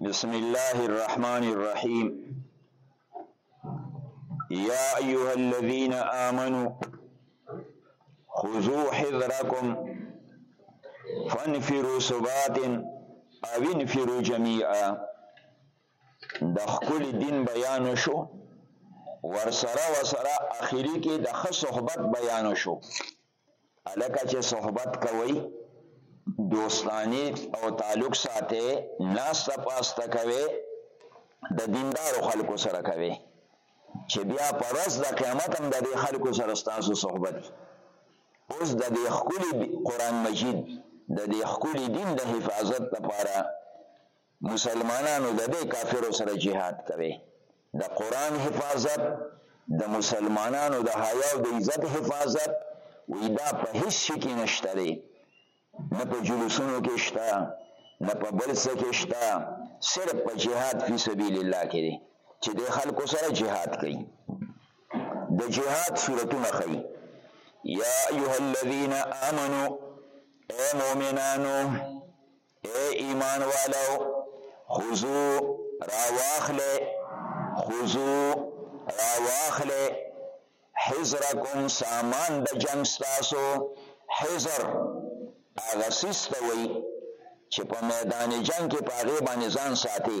بسم الله الرحمن الرحيم يا أيها الذين آمنوا خذوا حذركم فانفروا ثبات او انفروا جميعا د خپل دین بیان شو ورسره وسره اخیری کې د خصوبت بیان شو الکه چې صحبت کوي دوستانی او تعلق ساته ناسته پاسته کوي د دیندارو خلکو سره کوي چې بیا پرز د قیامت هم د دې خلکو سره ستاسو صحبت اوس د دې خولي قران مجید د دې خولي دین د حفاظت لپاره مسلمانانو ددې کافرو سره جهاد کوي د قران حفاظت د مسلمانانو د حیا او د عزت حفاظت وی دا په هیڅ شي کې نشته دی نه په جلوسونو کې شته نه په بل څه کې شته صرف په جهاد فی سبیل الله کې دی چې د خلکو سره جهاد کوي د جهاد صورتونه ښيي یا ایها الذین آمنو اے مؤمنانو اے ایمان والو خذو راواخله خذو راواخله حذرکم سامان د جنگ ستاسو حذر هغه سیس ته وایي چې په میدان جنگ کې په هغې باندې ځان ساتي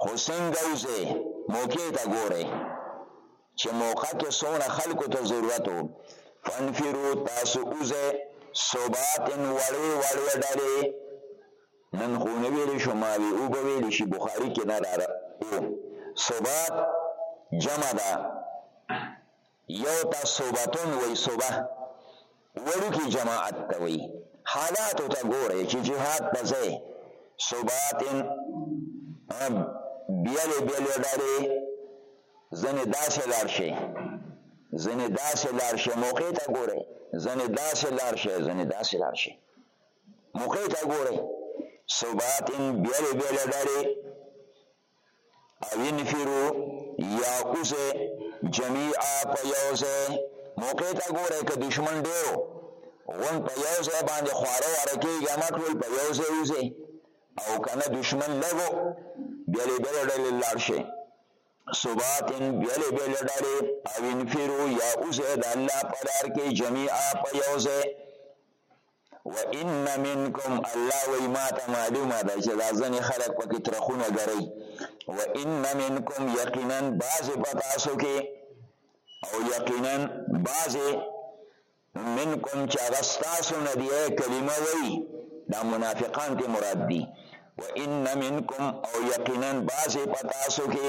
خو څنګه وځې موقع ته ګوره چې موقع کې څونه خلکو ته ضرورت وو فنفرو تاسو وځې صباتن وړې وړې ډلې نن خو نه ویل شو ما وی او به ویل شي بخاری کې نه را او صبات جمع ده یو ته صوبتون وای صوبه وړوکی جماعت ته وای حالات ته ګوره چې جهاد په ځای صوباتن بیل بیل ډلې ځنې داسې لار شي ځنې داسې لار شي موقع ته ګوره ځنې داسې لار شي ځنې داسې لار شي موقع ته ګوره صوباتن بیل بیل ډلې اوین فیرو یا اوسه جمیعا په یو ځای موقع ته ګوره که دشمن ډیرو غون په یو ځای باندې خواره واره کېږي اما ټول په یو ځای وځي او که نه دشمن لږو بېلې بېلې ډلې لاړ شي صباتن بېلې بېلې ډلې او انفرو یا اوځئ د الله په لار کې جمیعا په یو ځای و ان منکم الله وی ما ته معلومه ده چې دا ځنې خلک پکې ترخونه ګرئ و ان منکم یقینا بعضې په تاسو کې او یقینا بعضې منکم چې هغه ستاسو نه دی کلمه وی دا منافقان ته مراد دي و ان منکم او یقینا بعضې په تاسو کې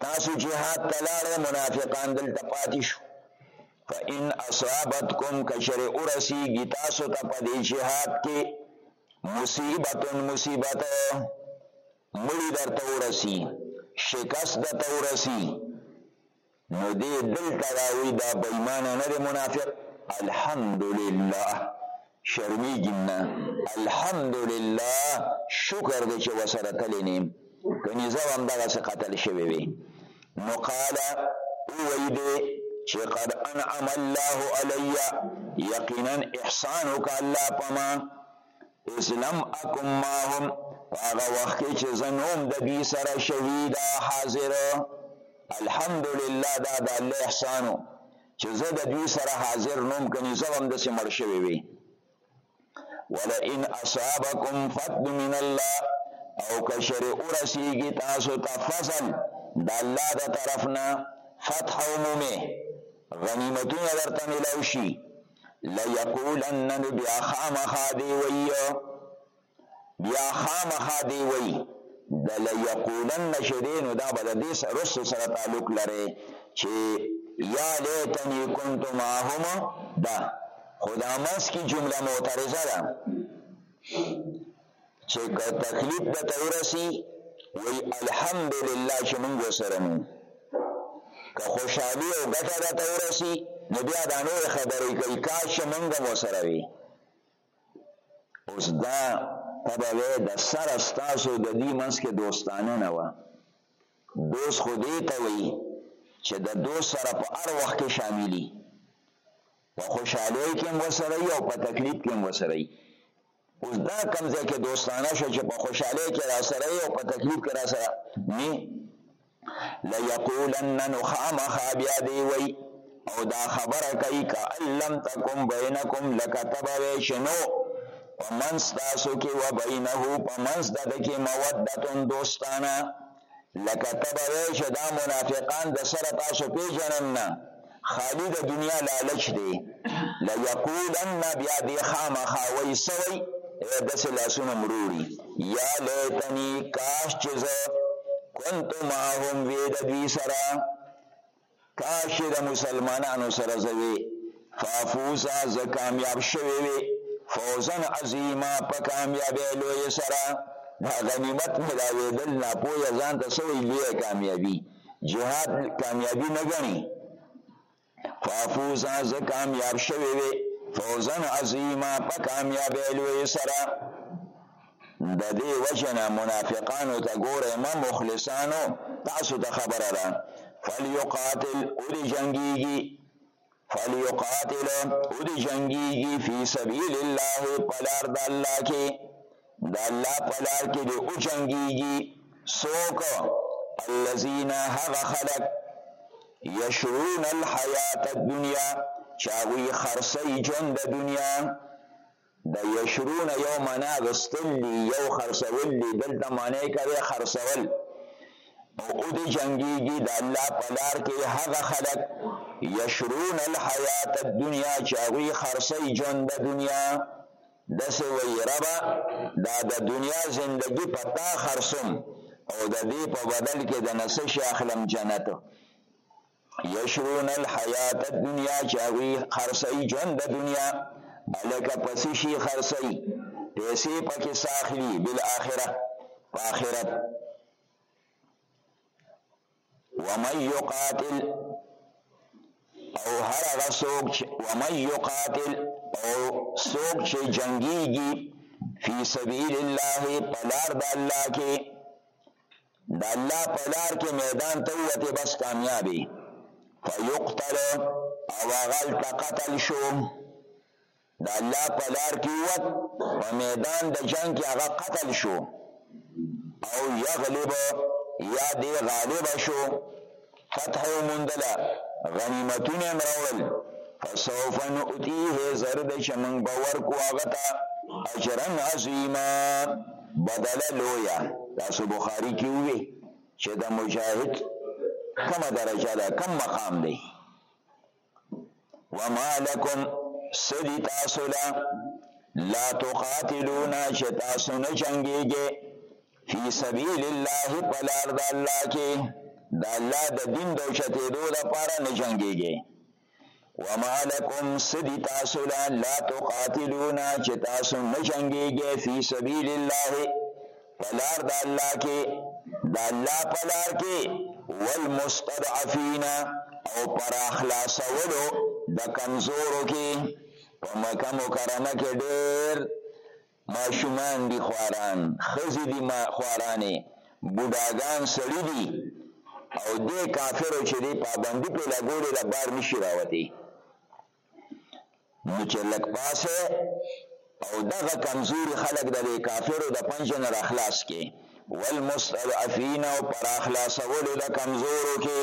تاسو جهاد ته لاړې منافقان دلته پاتې شو فإن أصابتكم کشر ورسیږي تاسو ته په دې جهاد کې مصیبت مصیبت مړی درته ورسی شکست درته ورسی نو دی دلته راوی دا بېمانه نه دی منافق الحمدلله شرمېږي نه الحمدلله شکر دی چې وسره تللی نیم کنی زه هم دغسې قتل شوی وی نو قال ووی دی چې قد انعم الله علی یقینا احسان وکړه الله په ما اسلم اکم ماهم هغه وخت کې چې زنوم د دوی سره شهیدا حاضر الحمدلله دا د الله احسانو چې زه د دوی سره حاضر نوم کني زه هم داسې مړ شوی وي ولئن اصابکم فضل من الله او کشر ورسیږي تاسو ته فضل د الله د طرفنا فتح عمومي غنیمتونه ورته ملو شي لیقولن نو بیا خامخا دی وی بیا خامخا دی وی د لیقولن نشدی نو دا به د دې سره رسو سره تعلق لري چې یا لیتنی کنت معهم دا خدا مس کی جمله معترضه ده چې که تکلیف د ته ورسی وی الحمدلله چې موږ سره نو که خوشحالي او ګټه د ته ورسی نو بیا دا نور خبرې کوي کاش چې موږ مو سره وي اوس دا تبه د سره ستاسو د دې منځ کې دوستانه نه وه دوست خو دې ته وایي چې د دوست سره په هر وخت کې شاملي په خوشحالۍ کې هم وسره او په تکلیف کې هم وسره اوس دا کم ځای کې دوستانه شو چې په خوشحالۍ کې را سره یې او په تکلیف کې را سره نی لیقولن نو خامخا بیا دی وی او دا خبره کوي که لم تکم بینکم لکه ته به وی چې نو په منځ تاسو کې و بینه په منځ د ده کې مودتون دوستانه لکه ته به وایې چې دا منافقان د سره تاسو پیژنم نه خالی د دنیا لالچ دی لیقولن بیا دی خامخا وای سوی داسې لاسونه مروړي یا لیتنی کاش چې زه کنت معهم وی د دوی سره کاش چې د مسلمانانو سره زه وی فافوزا زه کامیاب شوی وی فوزن عظیما په کامیابی لوی سره دا غنیمت ملاویدل ناپوی ځان ته سوی لوی کامیابی جهاد کامیابی نه غنی فافوزا زه کامیاب شوی وی فوزن عظیما په کامیابی لوی سره د دې وجه نه منافقانو ته ګورئ مه مخلصانو تاسو ته خبره ده فلیقاتل او دې جنګیږي فلیقاتل او دې جنګیږي فی سبیل الله پلار د الله کې د الله پلار کې دې او جنګیږي سوک الذین هغه خلق یشرون الحیات الدنیا چاوی خرسی جون د دنیا د یشرون یو معنی اغستل دی یو خرڅول دی دلته معنی کوي خرڅول او او د جنگیږي د الله په لار کې هغه خلک یشرون الحیات الدنیا چې هغوی خرڅوي ژوند د دنیا داسې وایي ربه دا د دنیا زندګي په تا خرڅوم او د دې په بدل کې د نه څه شی اخلم جنت یشرون الحیات الدنیا چې هغوی خرڅوي ژوند د دنیا هلکه په څه شي خرڅوي پیسې پکې څه اخلي بالآخره په آخرت ومن یقاتل او هر هغه څوک چې ومن یقاتل او څوک چې جنګیږي فی سبیل الله په لار د الله کې د الله په لار کې میدان ته ووتې بس کامیابې فیقتل او هغه هلته قتل شو د الله په لار کې ووت په میدان د جنګ کې هغه قتل شو او یغلب یا دې غالب شو فتح یې وموندله، غنیمتونه یې راوړل، فسوف نؤتیه زر دی چې موږ به ورکو هغه ته اجرا عظیما بدله لویه. تاسو بخاري کې ووی چې د مجاهد کومه درجه ده، کوم مقام دی؟ وما لکم سدی تاسو لا لا تقاتلون چې تاسو نه جنگيږي فی سبیل الله پلار د الله کې د الله د دین د چتېدو لپاره نه جنگيږي وما لکم سدی تاسو لا لا تقاتلون چې تاسو نه جنگيږي فی سبیل الله په لار د الله کې د الله په لار کې والمستضعفین او پر اخلاصولو د کمزورو کې په مکه مکرمه کې ډېر ماشومان دي خواران ښځې دي ما خوارانې بوډاګان سړي دي او دې کافرو چې دې پابندي پرې لګولې ده بار نشي راوتی نو چې لږ پاسه او دغه کمزوري خلک د دې کافرو د پنج نه راخلاص کې والمستضعفین او پر اخلاصولو د کمزورو کې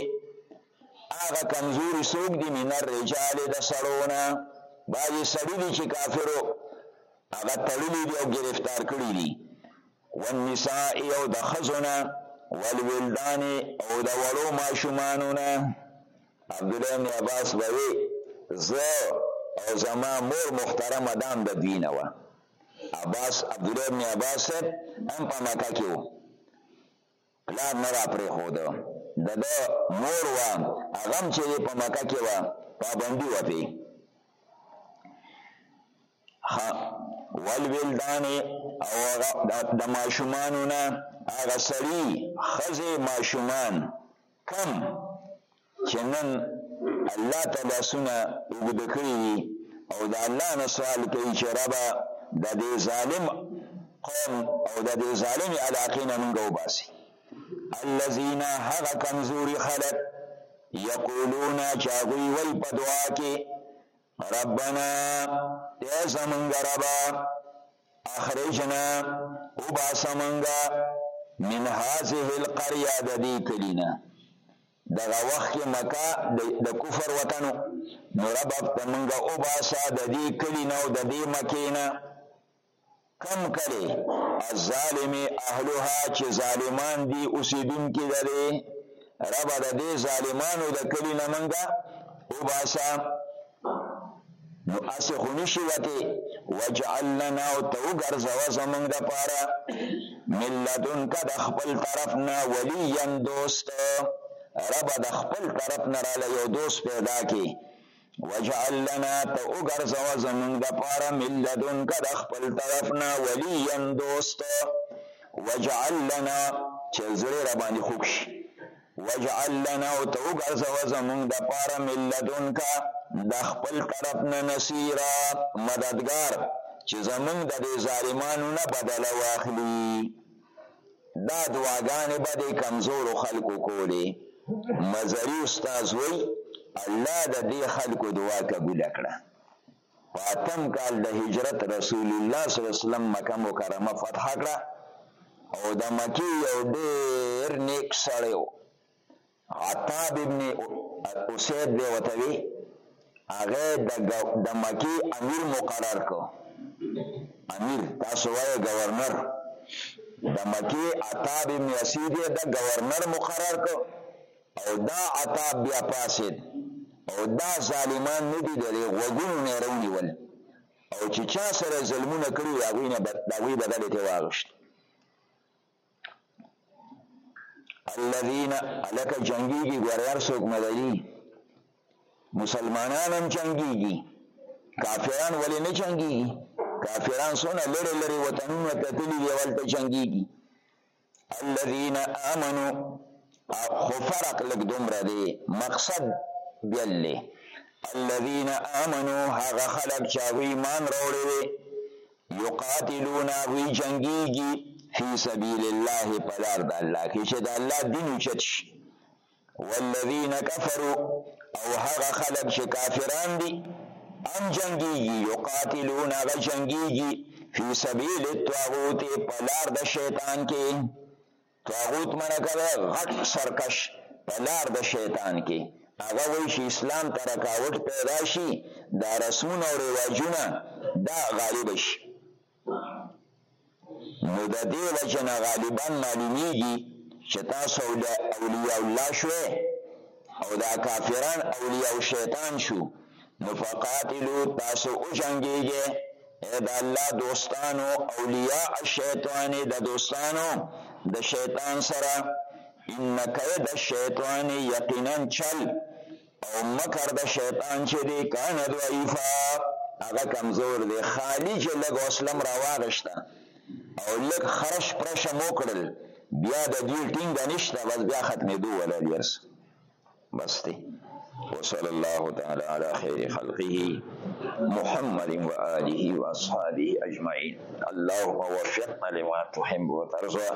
هغه کمزوري څوک دي من الرجال د سړونه بعضې سړي دي چې کافرو هغه تړلي دي او ګرفتار کړي دي والنساء او د ښځو نه والولدان او د وړو ماشومانو نه عبدالله بن عباس به وي زه او زما مور محترمه دام د دوی نه وه عباس عبدالله بن عباس هم په مکه کې و پلار نه راپرېښوده، د ده مور وه، هغه هم چې وي په مکه کې وه، پابندي وه پرې. ښه والولدان او هغه د ماشومانو نه هغه سړي ښځې ماشومان کم چې نن الله ته لاسونه اوږده کړي دي او د الله نه سوال کوي چې ربه د دې ظالم قوم او د دې ظالم علاقې نه موږ وباسي الذين هغه کمزوري خلک یقولون چاغوی وی په دعا کې ربنا اے زمونږ ربا اخرجنا وباسه مونږه من هذه القريه د دې کلي نه دغه وخت کې مکه د کفر وطن نو رب ته مونږه وباسه د دې کلي نه او د دې مکې نه کم کړي الظالمي اهلها چې ظالمان دي اوسیدونکي دي رب د دې ظالمانو د کلی نه منګه او باسا نو اسه خونی شي وته وجعلنا او تو ګرځوا زمنګ د پاره ملتون کا د خپل طرف نه ولین دوست رب د خپل طرف نه را یو دوست پیدا کی وجعل لنا ته وګرځوه زمونږ دپاره من لدنک د خپل طرف نه ولیا دوست وجعل لنا چې زړه را باندې خوږ شي وجعل لنا او ته وګرځوه زمونږ دپاره من لدنک د خپل طرف نه نصیرا مددګار چې زمونږ د دې ظالمانو نه بدله واخلي دا دعاګانې به د کمزورو خلکو کولې مزری استاد وای الله د دې خلکو دعا قبول کړه فاطم کال د هجرت رسول الله صلی الله علیه وسلم مکه مکرمه فتح کړه او د مکی یو ډیر نیک سړی و عتاب ابن اسید به وته وی هغه د مکی امیر مقرر کو امیر تاسو وای گورنر د مکی عتاب ابن اسید د گورنر مقرر کو او دا عتاب بیا پاسید او دا ظالمان ندی د غوګونو نه رونی ول او چې چا سره ظلمونه کړی هغه نه بد دا وی بدل ته واغشت الذين الک جنگيږي ګوريار څوک مدلي مسلمانان هم جنگيږي کافران ولې نه جنگيږي کافران سونه لری لری وطنونه ته تللی دی ولته جنگيږي الذين امنوا خو فرق لګ دومره دی مقصد بیل دی الذين امنوا هغه خلک چې ایمان راوړي یقاتلون هغوی جنګیږي فی سبیل الله په لار د الله کې چې د الله دین اوچت شي والذین کفروا او هغه خلک چې کافران دي ام جنگیږي یقاتلون هغه جنگیږي فی سبیل الطاغوت په لار د شیطان کې طاغوت منع کوي غټ سرکش په لار د شیطان کې هغه وایي چې اسلام ته رکاوټ پیدا شي دا رسمونه او رواجونه دا غالب شي نو د دې وجه نه غالبا معلومیږي چې تاسو اولیاء الله شوې او دا کافران اولیاء شیطان شو نو فقاتلو تاسو او جنگیږئ اې د الله دوستانو اولیاء الشیطان د دوستانو د شیطان سره ان کید الشیطان یقینا چل او مکر د شیطان چې دی کان ضعیفا هغه کمزور دی خالی چې لږ اسلم راواغشته او لږ خرش پرش مو کړل بیا د دې ټینګ نشته بس بیا ختمې دوه ولر یرس بس دی وصلی الله تعالی علی خیر خلقه محمد و آله و اصحابه اجمعین اللهم وفقنا لما تحب وترضى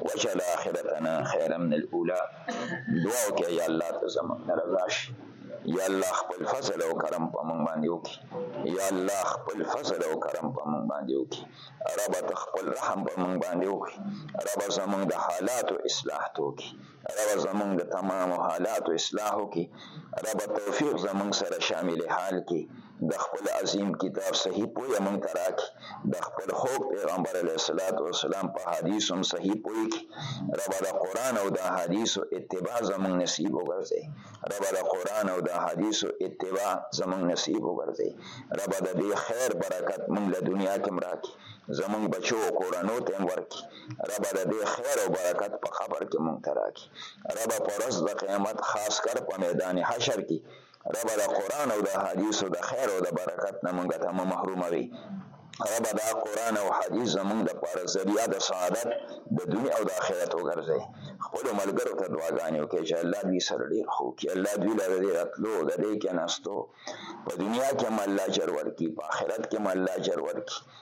وجعل آخرتنا خیرا من الاولى دعا وکړه یا الله ته زموږ رضا شي یا الله خپل فضل او کرم په مونږ باندې وکي یا الله خپل فضل او کرم په مونږ باندې وکي رب ته خپل رحم په مونږ باندې وکي رب زمونږ د حالاتو اصلاح تو کی ربه زمونږ د تمامو حالاتو اصلاح وکړي ربه توفیق زمونږ سره شامل حال کړي د خپل عظیم کتاب صحیح پوهه مونږ ته راکړي د خپل خوږ پیغمبر علیه الصلاة والسلام په حدیث هم صحیح پوهه کړي ربه د قرآن او د حدیثو اتباع زمونږ نصیب وګرځي ربه د قرآن او د حدیثو اتباع زمونږ نصیب وګرځي ربه د دې خیر برکت مونږ له دنیا کې هم راکړي زمونږ بچو او کورنو ته هم ورکړي ربه د دې خیر او برکت په قبر کې مونږ ته راکړي ربه په ورځ د قیامت خاص کر په میدان حشر کې ربه د قرآن او د حدیثو د خیر او د برکت نه مونږ ته مه محروموي ربه دا قرآن او حدیث زمونږ د پاره ذریعه د سعادت د دنیا او د آخرت وګرځي خپلو ملګرو ته دعاګانې وکړي چې الله دوی سره ډېر ښه وکړي الله دوی له دې راتلو د دې کېناستو په دنیا کې هم الله اجر ورکړي په آخرت کې هم الله اجر ورکړي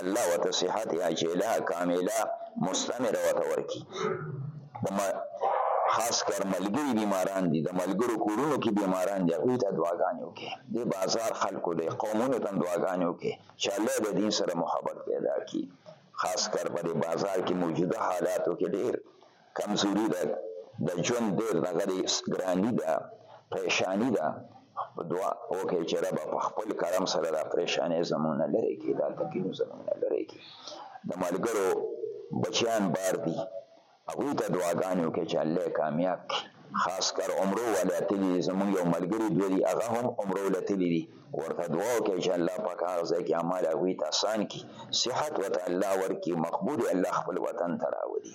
الله وته صحت عاجله کامله مستمره وته ورکی دما خاص کر ملګری بیماران دي د ملګرو کورونو کې بیماران دي هغه ته دعاګانې وکړي د بازار خلکو د قومونو ته دعاګانې وکړي چې الله د دین سره محبت پیدا کړي خاص کر په بازار کې موجوده حالاتو کې ډیر کمزوري ده، د ژوند ډېر دغه دی، ګراني ده، پرېشاني ده، خو دعا وکړئ چې ربه په خپل کرم سره دا پرېشانۍ زموږ نه لرې کړي، دا تکلیف زموږ نه لرې کړي. د ملګرو بچیان بار دي، هغوی ته دعاګانې وکړئ چې الله یې کامیاب کړي. خاص کر عمرو والا تللي دي، زموږ یو ملګري دوه دي، هغه هم عمرو له تللي دي، ورته دعا وکړئ چې الله پاک هغه ځای کې اعمال هغوی ته اسان کړي، صحت ورته الله ورکړي، مقبول یې الله خپل وطن ته راولي.